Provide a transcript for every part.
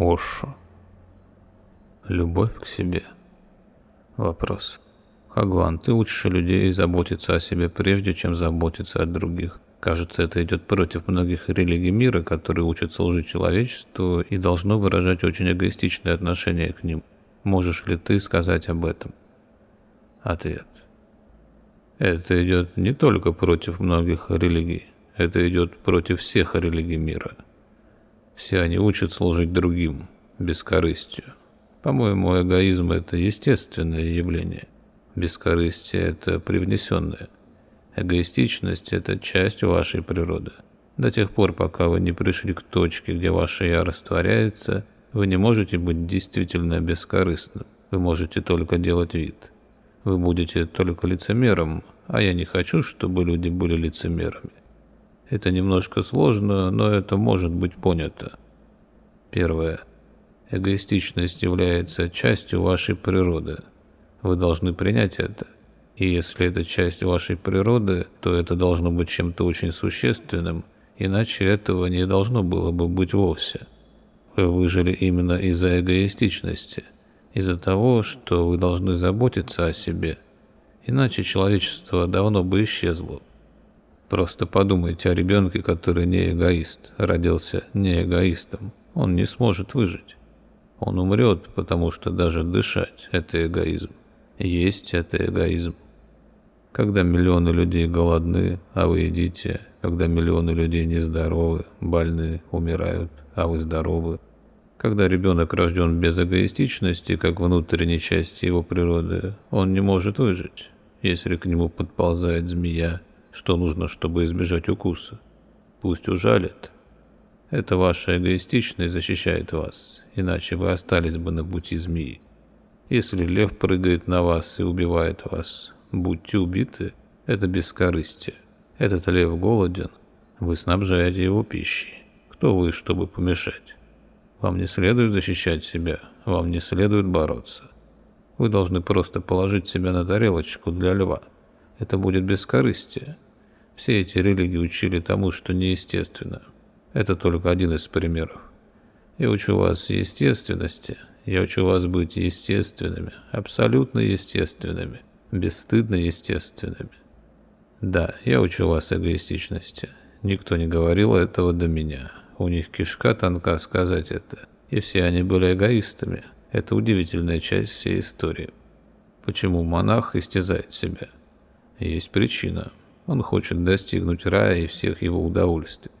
Ошо. Любовь к себе. Вопрос. Хагван, ты учишь людей заботиться о себе прежде, чем заботиться о других. Кажется, это идет против многих религий мира, которые учат служить человечеству и должно выражать очень эгоистичное отношение к ним. Можешь ли ты сказать об этом? Ответ. Это идет не только против многих религий, это идет против всех религий мира. Все они учат служить другим, бескорыстию. По-моему, эгоизм – это естественное явление. Бескорыстие – это привнесенное. Эгоистичность – это часть вашей природы. До тех пор, пока вы не пришли к точке, где ваше «я» растворяется, вы не можете быть действительно бескорыстным. Вы можете только делать вид. Вы будете только лицемером, а я не хочу, чтобы люди были лицемерами. Это немножко сложно, но это может быть понято. Первое. Эгоистичность является частью вашей природы. Вы должны принять это. И если это часть вашей природы, то это должно быть чем-то очень существенным, иначе этого не должно было бы быть вовсе. Вы выжили именно из-за эгоистичности, из-за того, что вы должны заботиться о себе. Иначе человечество давно бы исчезло. Просто подумайте о ребенке, который не эгоист, родился не эгоистом. Он не сможет выжить. Он умрет, потому что даже дышать – это эгоизм. Есть – это эгоизм. Когда миллионы людей голодны, а вы едите, когда миллионы людей нездоровы, больны, умирают, а вы здоровы, когда ребенок рожден без эгоистичности, как внутренней части его природы, он не может выжить. Если к нему подползает змея, что нужно, чтобы избежать укуса? Пусть ужалит. Это ваша эгоистичность защищает вас, иначе вы остались бы на пути змеи. Если лев прыгает на вас и убивает вас, будьте убиты, это бескорыстие. Этот лев голоден, вы снабжаете его пищей. Кто вы, чтобы помешать? Вам не следует защищать себя, вам не следует бороться. Вы должны просто положить себя на тарелочку для льва. Это будет бескорыстие. Все эти религии учили тому, что неестественно. Это только один из примеров. Я учу вас естественности, я учу вас быть естественными, абсолютно естественными бесстыдно естественными. Да, я учу вас эгоистичности. Никто не говорил этого до меня. У них кишка тонка сказать это. И все они были эгоистами. Это удивительная часть всей истории. Почему монах истязает себя? Есть причина. Он хочет достигнуть рая и всех его удовольствий.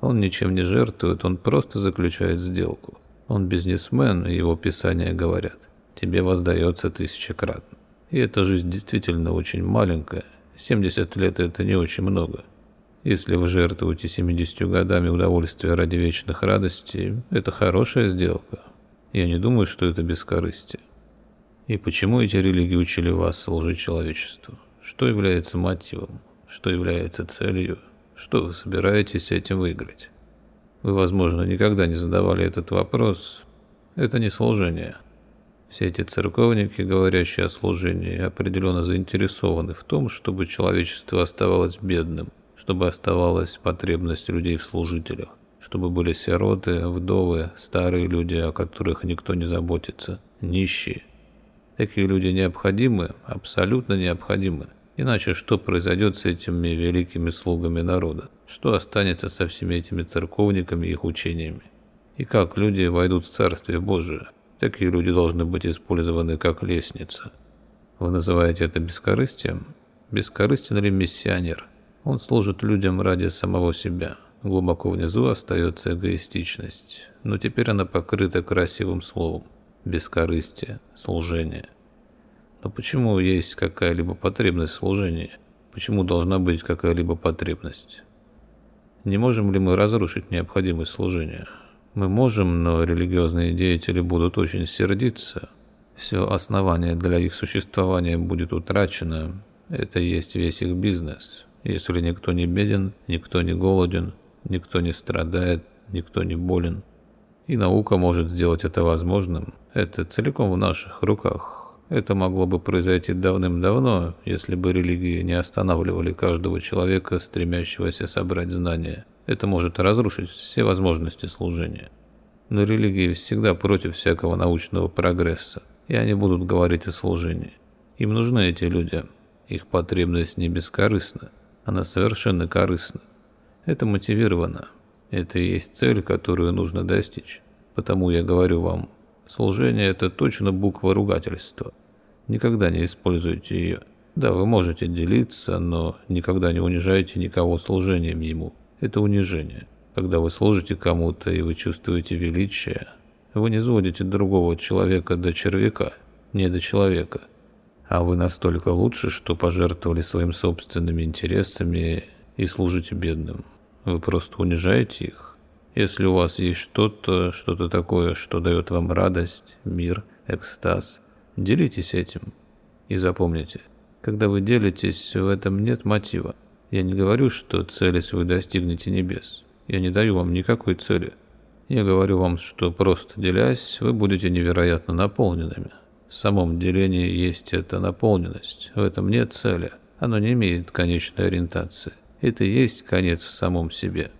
Он ничем не жертвует, он просто заключает сделку. Он бизнесмен, и его писания говорят. Тебе воздается тысячекратно. И эта жизнь действительно очень маленькая. 70 лет – это не очень много. Если вы жертвуете 70 годами удовольствия ради вечных радостей, это хорошая сделка. Я не думаю, что это бескорыстие. И почему эти религии учили вас служить человечеству? Что является мотивом? Что является целью? Что вы собираетесь этим выиграть? Вы, возможно, никогда не задавали этот вопрос. Это не служение. Все эти церковники, говорящие о служении, определенно заинтересованы в том, чтобы человечество оставалось бедным, чтобы оставалась потребность людей в служителях, чтобы были сироты, вдовы, старые люди, о которых никто не заботится, нищие. Такие люди необходимы, абсолютно необходимы. Иначе что произойдет с этими великими слугами народа? Что останется со всеми этими церковниками и их учениями? И как люди войдут в Царствие Божие? Такие люди должны быть использованы как лестница. Вы называете это бескорыстием? Бескорыстен ли миссионер? Он служит людям ради самого себя. Глубоко внизу остается эгоистичность, но теперь она покрыта красивым словом. Бескорыстие, служение. Но почему есть какая-либо потребность в служении? Почему должна быть какая-либо потребность? Не можем ли мы разрушить необходимость служения? Мы можем, но религиозные деятели будут очень сердиться. Все основание для их существования будет утрачено. Это есть весь их бизнес. Если никто не беден, никто не голоден, никто не страдает, никто не болен. И наука может сделать это возможным. Это целиком в наших руках. Это могло бы произойти давным-давно, если бы религии не останавливали каждого человека, стремящегося собрать знания. Это может разрушить все возможности служения. Но религии всегда против всякого научного прогресса, и они будут говорить о служении. Им нужны эти люди. Их потребность не бескорыстна, она совершенно корыстна. Это мотивировано. Это и есть цель, которую нужно достичь. Потому я говорю вам, служение – это точно буква ругательства. Никогда не используйте ее. Да, вы можете делиться, но никогда не унижайте никого служением ему. Это унижение. Когда вы служите кому-то и вы чувствуете величие, вы не сводите другого человека до червяка, не до человека. А вы настолько лучше, что пожертвовали своими собственными интересами и служите бедным. Вы просто унижаете их. Если у вас есть что-то, что-то такое, что дает вам радость, мир, экстаз, делитесь этим. И запомните, когда вы делитесь, в этом нет мотива. Я не говорю, что целясь вы достигнете небес. Я не даю вам никакой цели. Я говорю вам, что просто делясь, вы будете невероятно наполненными. В самом делении есть эта наполненность. В этом нет цели. Оно не имеет конечной ориентации. Это есть конец в самом себе.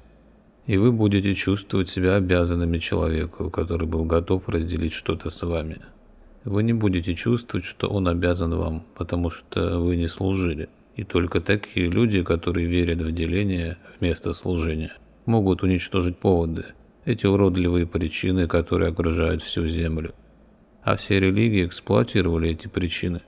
И вы будете чувствовать себя обязанными человеку, который был готов разделить что-то с вами. Вы не будете чувствовать, что он обязан вам, потому что вы не служили. И только такие люди, которые верят в деление вместо служения, могут уничтожить поводы, эти уродливые причины, которые окружают всю Землю. А все религии эксплуатировали эти причины.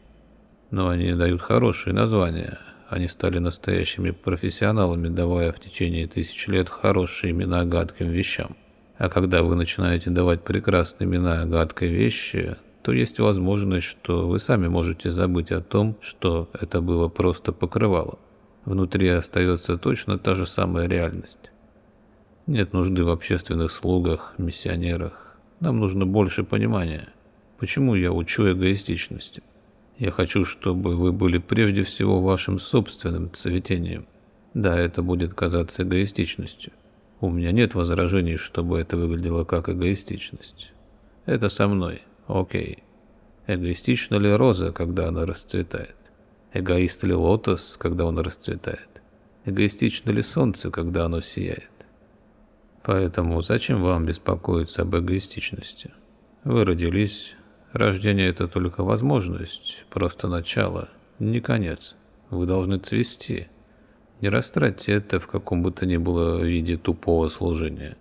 Но они дают хорошие названия. Они стали настоящими профессионалами, давая в течение тысяч лет хорошие имена гадким вещам. А когда вы начинаете давать прекрасные имена гадкой вещи, то есть возможность, что вы сами можете забыть о том, что это было просто покрывало. Внутри остается точно та же самая реальность. Нет нужды в общественных слугах, миссионерах. Нам нужно больше понимания. Почему я учу эгоистичности? Я хочу, чтобы вы были прежде всего вашим собственным цветением. Да, это будет казаться эгоистичностью. У меня нет возражений, чтобы это выглядело как эгоистичность. Это со мной. Окей. Эгоистична ли роза, когда она расцветает? Эгоист ли лотос, когда он расцветает? Эгоистично ли солнце, когда оно сияет? Поэтому зачем вам беспокоиться об эгоистичности? Вы родились. Рождение – это только возможность, просто начало, не конец. Вы должны цвести. Не растратьте это в каком бы то ни было виде тупого служения.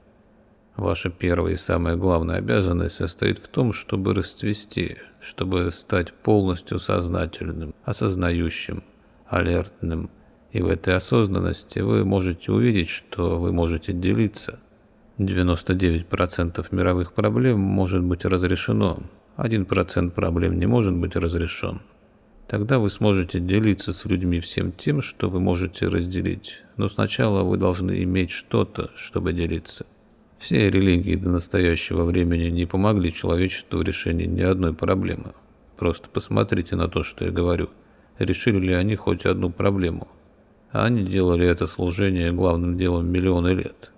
Ваша первая и самая главная обязанность состоит в том, чтобы расцвести, чтобы стать полностью сознательным, осознающим, алертным. И в этой осознанности вы можете увидеть, что вы можете делиться – 99% мировых проблем может быть разрешено, 1% проблем не может быть разрешен. Тогда вы сможете делиться с людьми всем тем, что вы можете разделить. Но сначала вы должны иметь что-то, чтобы делиться. Все религии до настоящего времени не помогли человечеству в решении ни одной проблемы. Просто посмотрите на то, что я говорю. Решили ли они хоть одну проблему? А они делали это служение главным делом миллионы лет.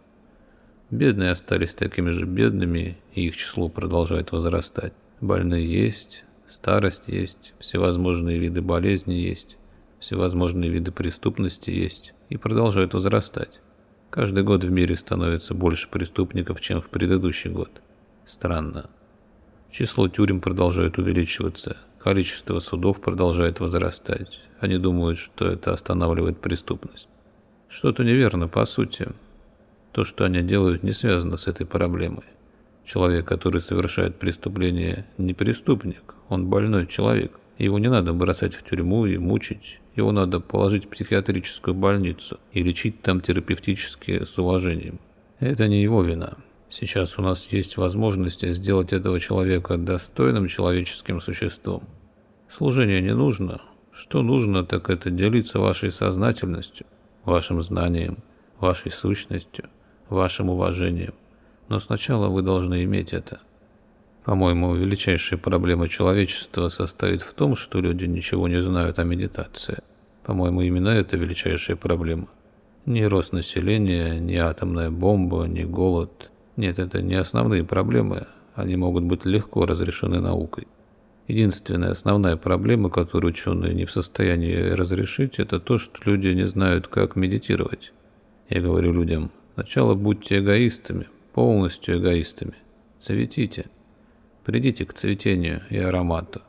Бедные остались такими же бедными, и их число продолжает возрастать. Больные есть, старость есть, всевозможные виды болезни есть, всевозможные виды преступности есть и продолжают возрастать. Каждый год в мире становится больше преступников, чем в предыдущий год. Странно. Число тюрем продолжает увеличиваться, количество судов продолжает возрастать. Они думают, что это останавливает преступность. Что-то неверно по сути. То, что они делают, не связано с этой проблемой. Человек, который совершает преступление, не преступник, он больной человек. Его не надо бросать в тюрьму и мучить. Его надо положить в психиатрическую больницу и лечить там терапевтически с уважением. Это не его вина. Сейчас у нас есть возможность сделать этого человека достойным человеческим существом. Служение не нужно. Что нужно, так это делиться вашей сознательностью, вашим знанием, вашей сущностью, вашим уважением. Но сначала вы должны иметь это. По-моему, величайшая проблема человечества состоит в том, что люди ничего не знают о медитации. По-моему, именно это величайшая проблема. Ни рост населения, ни атомная бомба, ни голод. Нет, это не основные проблемы. Они могут быть легко разрешены наукой. Единственная основная проблема, которую ученые не в состоянии разрешить, это то, что люди не знают, как медитировать. Я говорю людям, Сначала будьте эгоистами, полностью эгоистами. Цветите. Придите к цветению и аромату.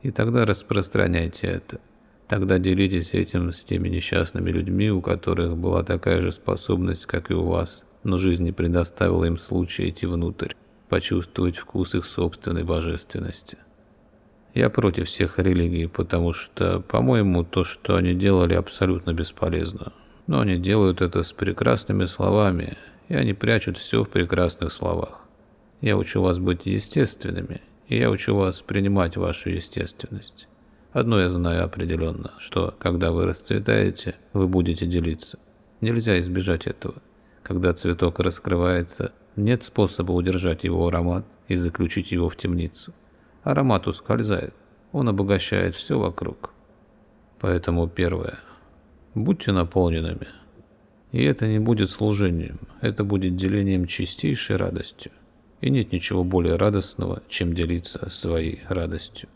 И тогда распространяйте это. Тогда делитесь этим с теми несчастными людьми, у которых была такая же способность, как и у вас, но жизнь не предоставила им случая идти внутрь, почувствовать вкус их собственной божественности. Я против всех религий, потому что, по-моему, то, что они делали, абсолютно бесполезно. Но они делают это с прекрасными словами, и они прячут все в прекрасных словах. Я учу вас быть естественными, и я учу вас принимать вашу естественность. Одно я знаю определенно, что когда вы расцветаете, вы будете делиться. Нельзя избежать этого. Когда цветок раскрывается, нет способа удержать его аромат и заключить его в темницу. Аромат ускользает, он обогащает все вокруг. Поэтому первое. Будьте наполненными. И это не будет служением, это будет делением чистейшей радостью. И нет ничего более радостного, чем делиться своей радостью.